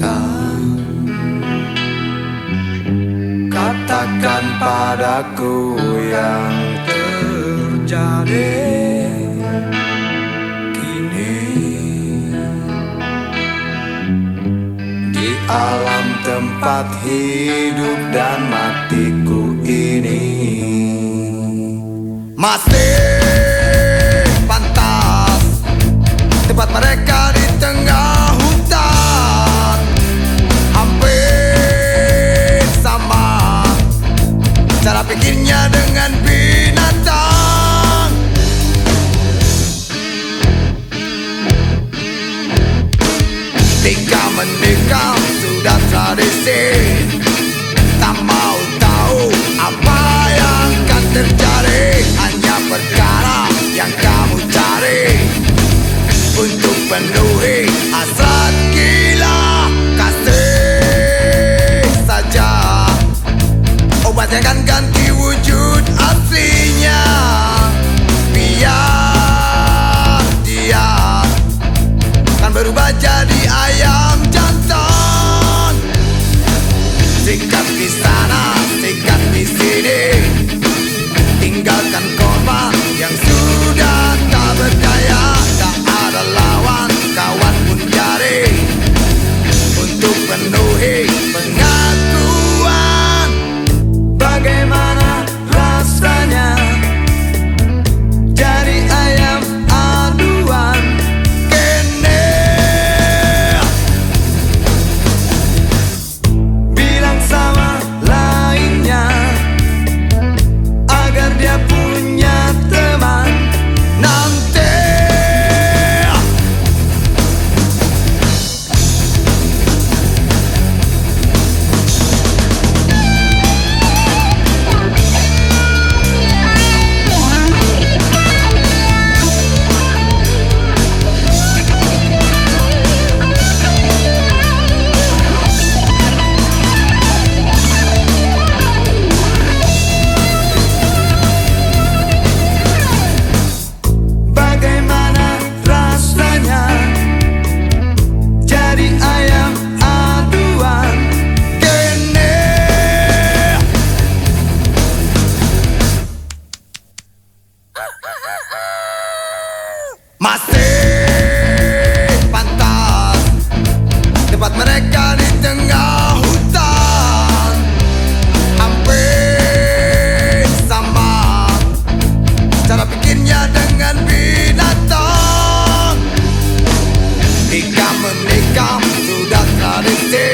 datang Katakan padaku yang terjadi Kini. Di alam tempat hidup dan matiku ini. Masih down to the Tennessee. か。れて